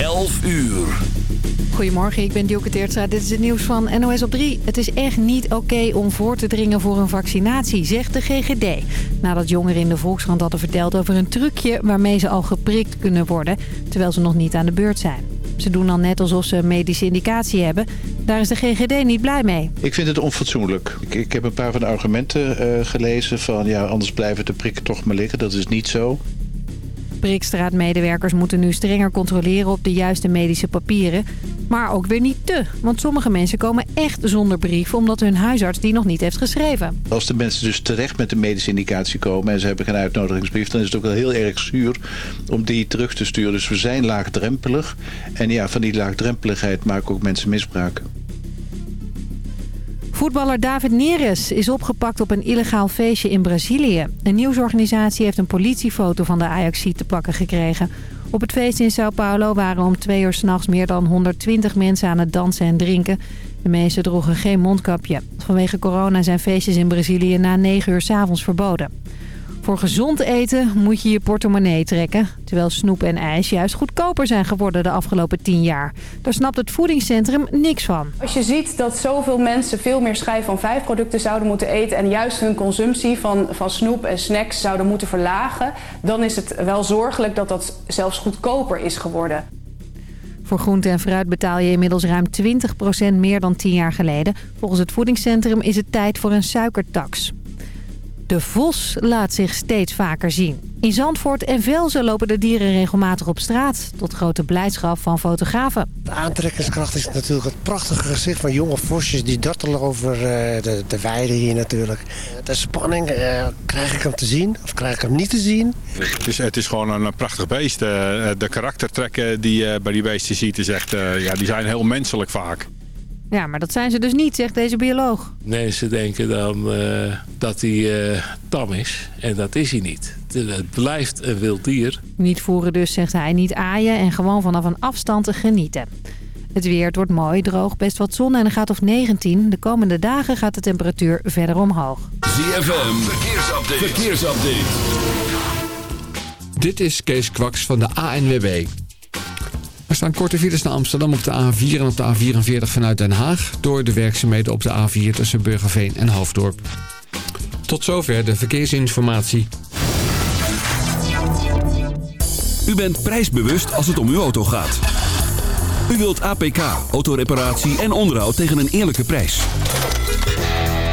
11 uur. Goedemorgen, ik ben Dielke Teertstra. Dit is het nieuws van NOS op 3. Het is echt niet oké om voor te dringen voor een vaccinatie, zegt de GGD. Nadat jongeren in de Volkskrant hadden verteld over een trucje... waarmee ze al geprikt kunnen worden, terwijl ze nog niet aan de beurt zijn. Ze doen dan net alsof ze een medische indicatie hebben. Daar is de GGD niet blij mee. Ik vind het onfatsoenlijk. Ik, ik heb een paar van de argumenten uh, gelezen van... ja, anders blijven de prikken toch maar liggen. Dat is niet zo. Prikstraatmedewerkers moeten nu strenger controleren op de juiste medische papieren. Maar ook weer niet te. Want sommige mensen komen echt zonder brief omdat hun huisarts die nog niet heeft geschreven. Als de mensen dus terecht met de medische indicatie komen en ze hebben geen uitnodigingsbrief... dan is het ook wel heel erg zuur om die terug te sturen. Dus we zijn laagdrempelig. En ja, van die laagdrempeligheid maken ook mensen misbruik. Voetballer David Neres is opgepakt op een illegaal feestje in Brazilië. Een nieuwsorganisatie heeft een politiefoto van de Ajaxie te pakken gekregen. Op het feest in Sao Paulo waren om twee uur s'nachts meer dan 120 mensen aan het dansen en drinken. De meesten droegen geen mondkapje. Vanwege corona zijn feestjes in Brazilië na 9 uur s'avonds verboden. Voor gezond eten moet je je portemonnee trekken. Terwijl snoep en ijs juist goedkoper zijn geworden de afgelopen 10 jaar. Daar snapt het voedingscentrum niks van. Als je ziet dat zoveel mensen veel meer schijf van vijf producten zouden moeten eten... en juist hun consumptie van, van snoep en snacks zouden moeten verlagen... dan is het wel zorgelijk dat dat zelfs goedkoper is geworden. Voor groente en fruit betaal je inmiddels ruim 20% meer dan 10 jaar geleden. Volgens het voedingscentrum is het tijd voor een suikertax. De vos laat zich steeds vaker zien. In Zandvoort en Velzen lopen de dieren regelmatig op straat... tot grote blijdschap van fotografen. De aantrekkingskracht is natuurlijk het prachtige gezicht van jonge vosjes... die dartelen over eh, de, de weide hier natuurlijk. De spanning, uh, krijg ik hem te zien of krijg ik hem niet te zien? Het is, het is gewoon een prachtig beest. Uh, de karaktertrekken die je bij die beesten ziet, is echt, ja, die zijn heel menselijk vaak. Ja, maar dat zijn ze dus niet, zegt deze bioloog. Mensen denken dan uh, dat hij uh, tam is. En dat is hij niet. Het blijft een wild dier. Niet voeren dus, zegt hij. Niet aaien en gewoon vanaf een afstand te genieten. Het weer, het wordt mooi, droog, best wat zon en een gaat of 19. De komende dagen gaat de temperatuur verder omhoog. ZFM, verkeersupdate. verkeersupdate. Dit is Kees Kwaks van de ANWB. Er staan korte files naar Amsterdam op de A4 en op de A44 vanuit Den Haag... door de werkzaamheden op de A4 tussen Burgerveen en Hoofddorp. Tot zover de verkeersinformatie. U bent prijsbewust als het om uw auto gaat. U wilt APK, autoreparatie en onderhoud tegen een eerlijke prijs.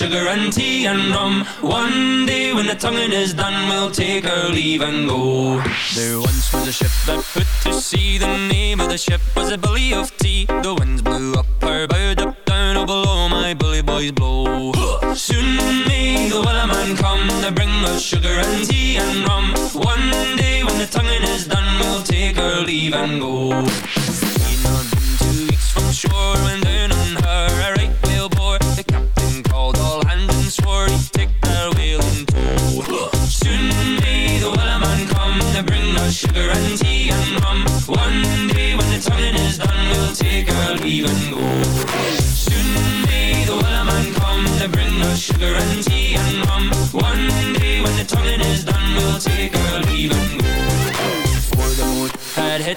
sugar and tea and rum. One day when the tonguing is done, we'll take our leave and go. There once was a ship that put to sea. The name of the ship was a Billy of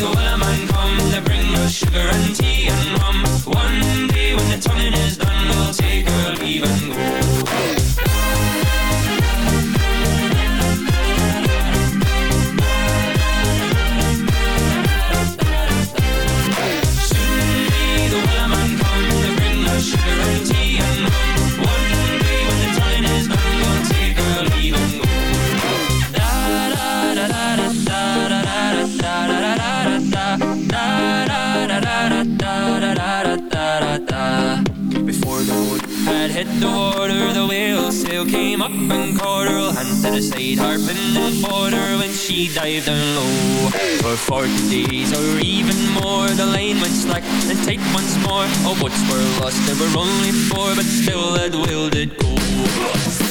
The wellerman come to bring us sugar and tea and rum. One day when the tonguing is done, we'll take our leave and go. Sail came up and caught her. Hand to the side, harping and fought her when she dived down low. For forty days or even more, the line went slack and tight once more. All boats were lost, there were only four, but still that whale did go.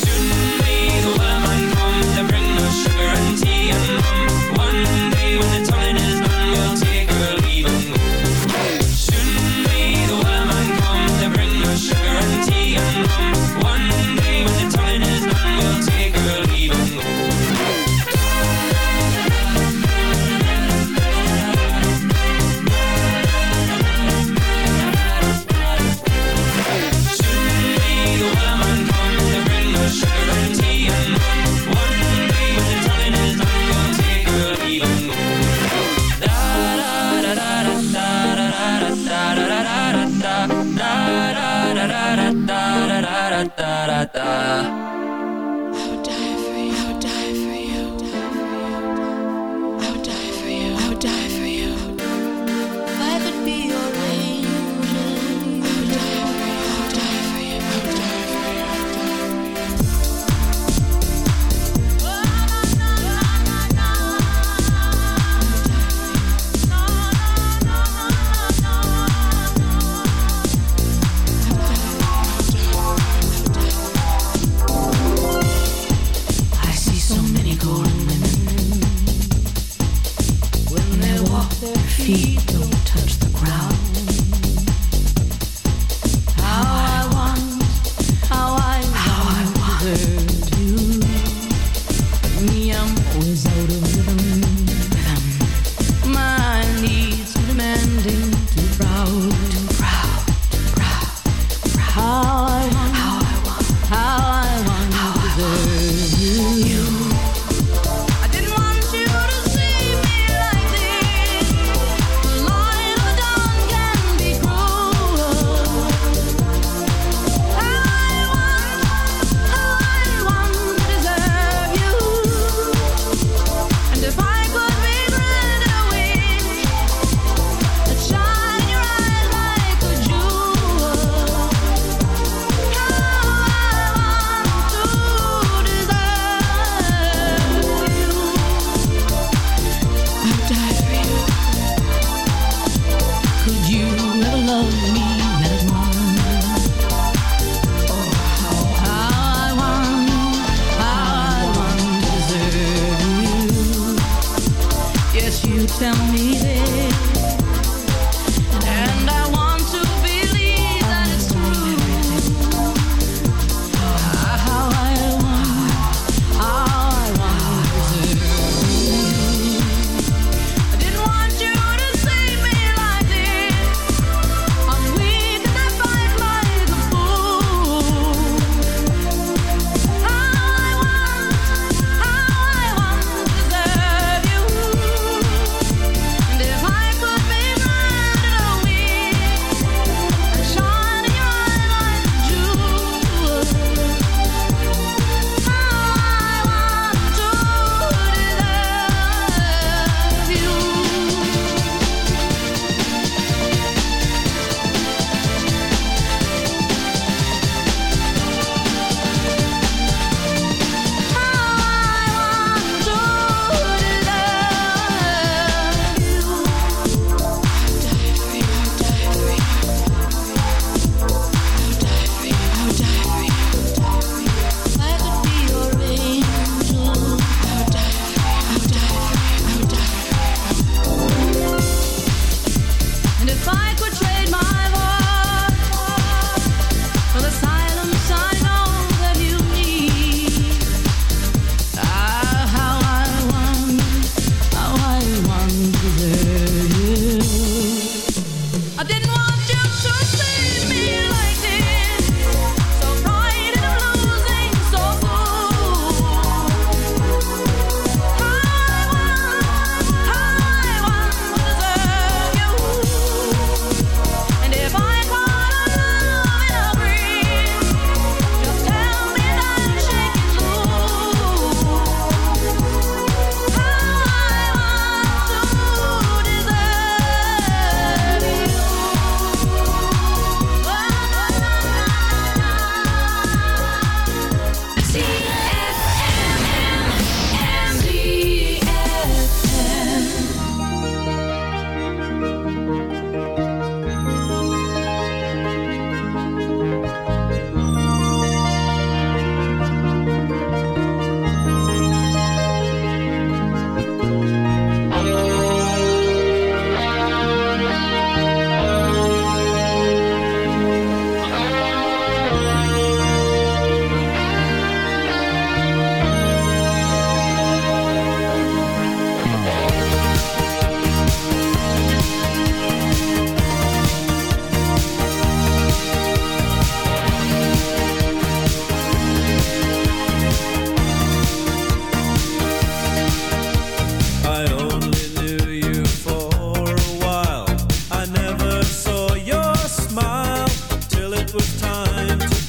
silent.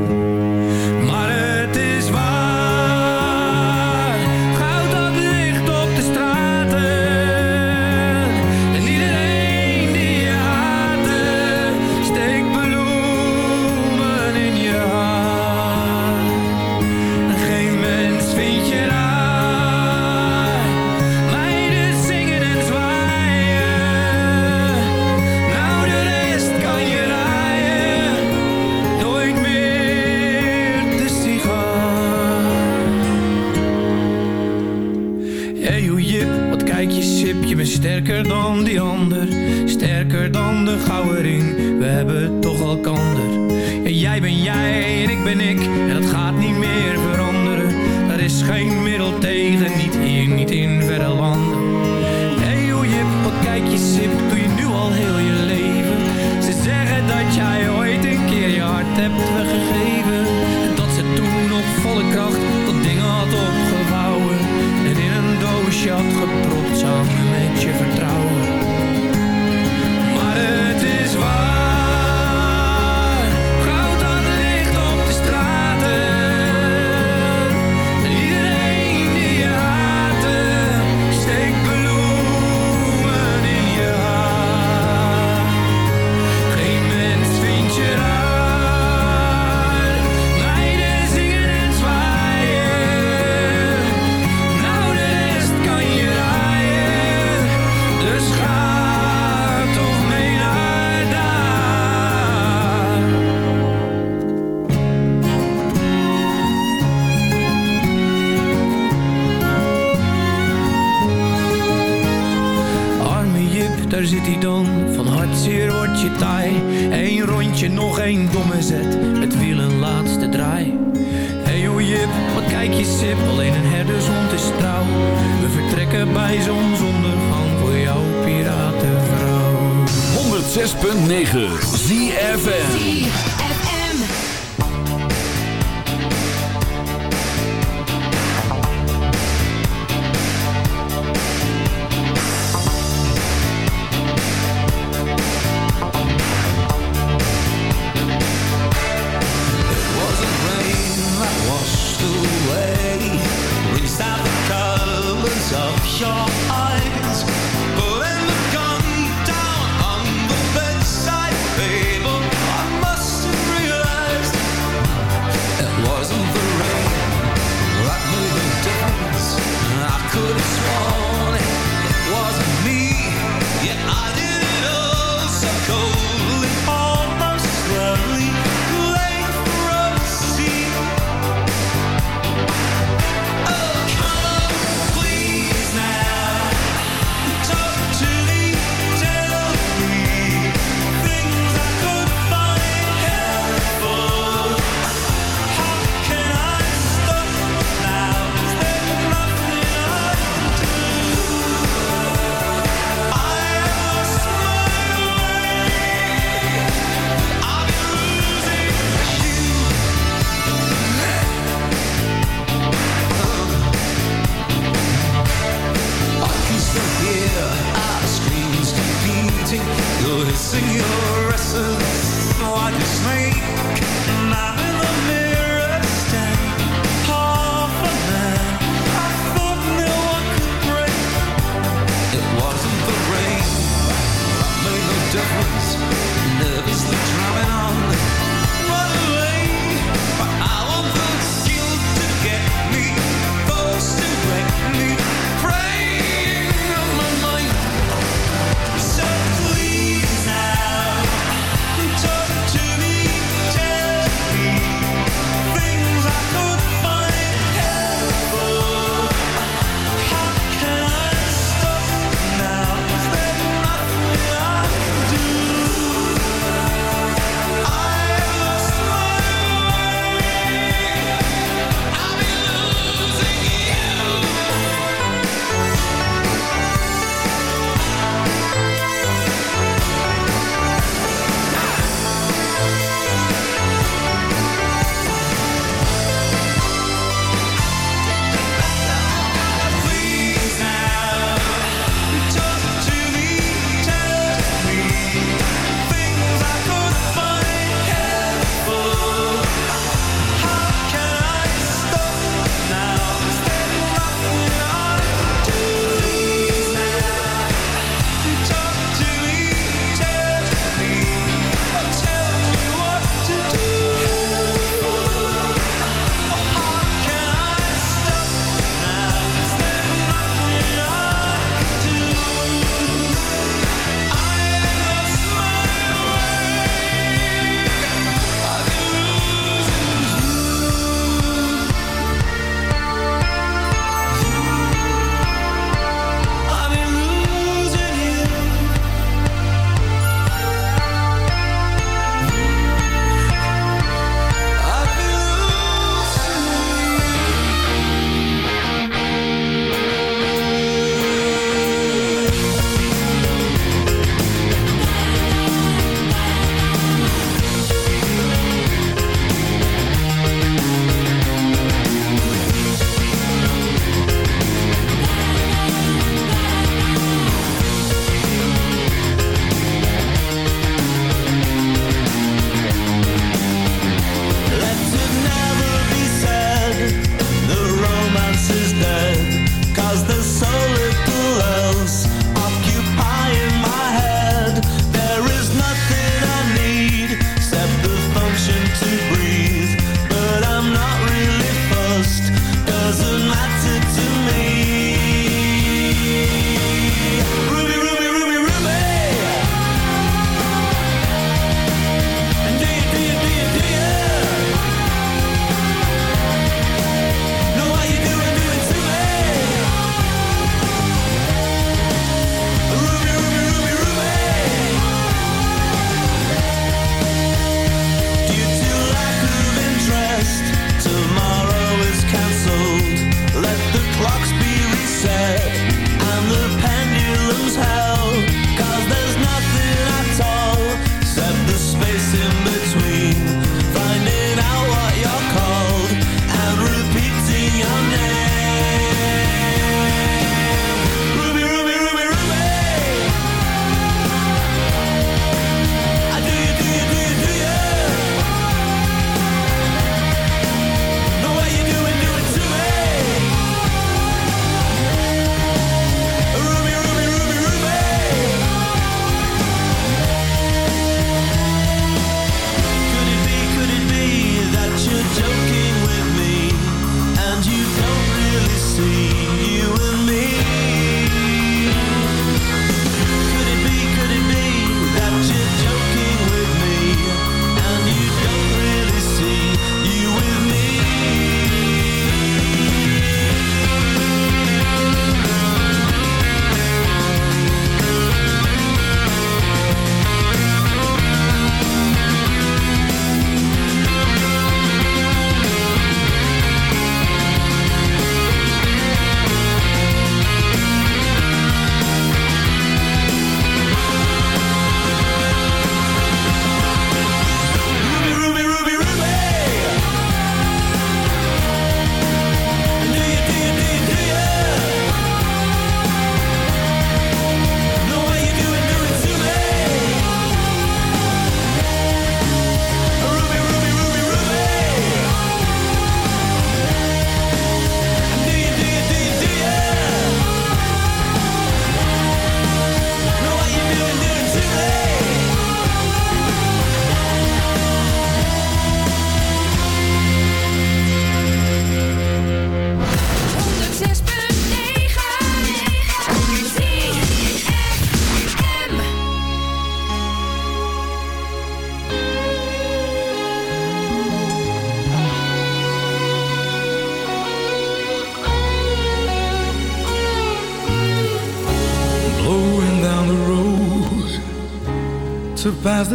gepropt, samen met je vertrouwen.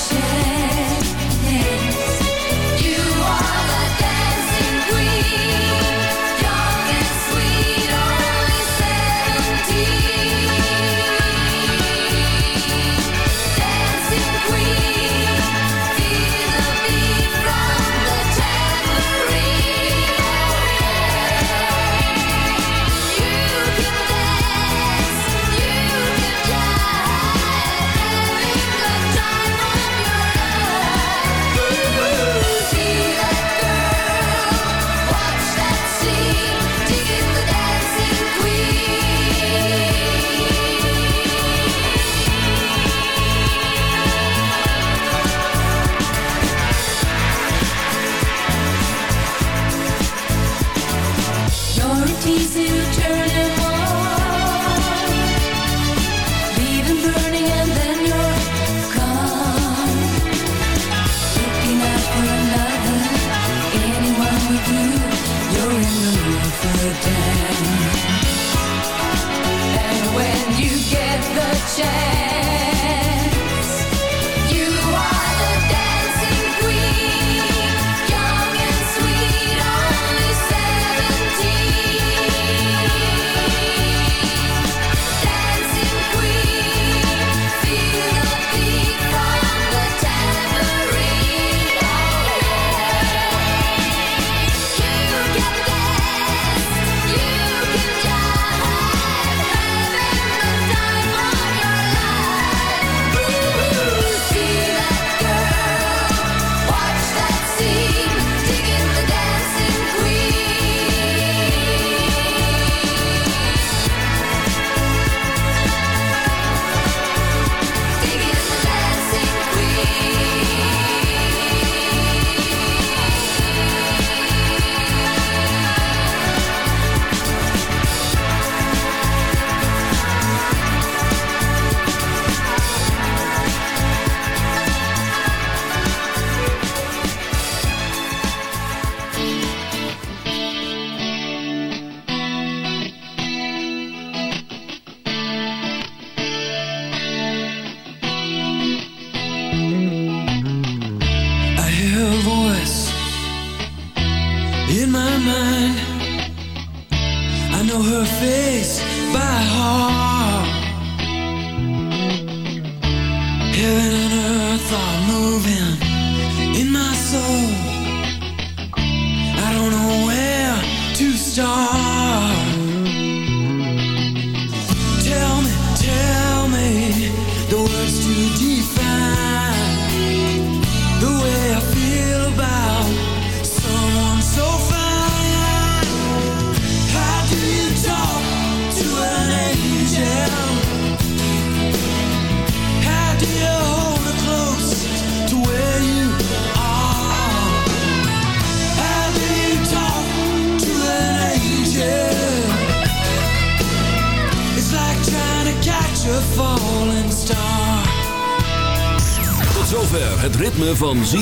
Share.